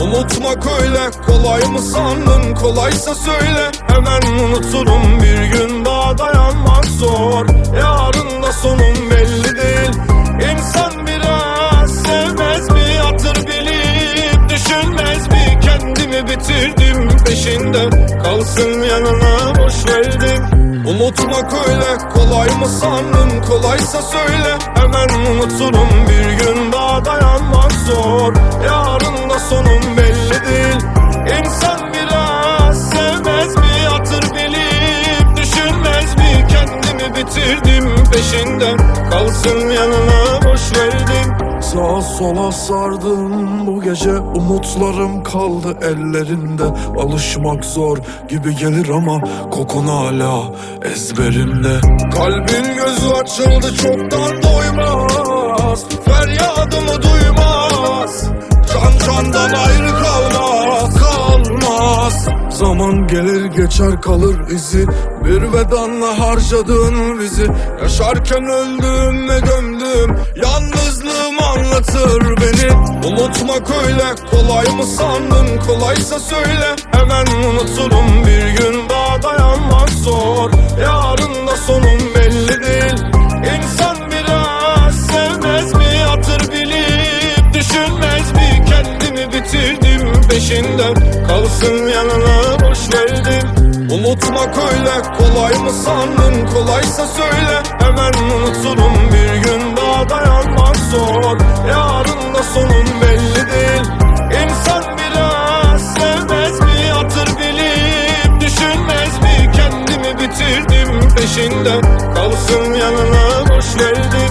Unutmak öyle kolay mı sandın? Kolaysa söyle. Hemen unuturum bir gün daha dayanmak zor. Yarın da sonum belli değil. İnsan biraz sevmez mi? Hatır bilip Düşünmez mi? Kendimi bitirdim peşinde. Kalsın yanına boş verdim. Unutmak öyle kolay mı sandın? Kolaysa söyle. Hemen unuturum bir gün daha dayanmak bitirdim peşinde Kalsın yanına boş verdim. Sağa sola sardım. Bu gece Umutlarım kaldı ellerinde. Alışmak zor gibi gelir ama Kokun hala ezberimde. Kalbin gözü açıldı çoktan doymaz. Feryadımı Zaman gelir geçer kalır izi. Bir vedanla harcadığın bizi. Yaşarken öldüm ve gömdüm. Yalnızlığım anlatır beni. Unutmak öyle kolay mı sandın? Kolaysa söyle hemen unuturum peşinden Kalsın yanına boş verdim. Unutmak öyle kolay mı sandın? Kolaysa söyle. Hemen unuturum bir gün daha dayanmak zor. Yarın da sonun belli değil. İnsan biraz sevmez mi? Hatır bilip Düşünmez mi? Kendimi bitirdim peşinde Kalsın yanına boş verdim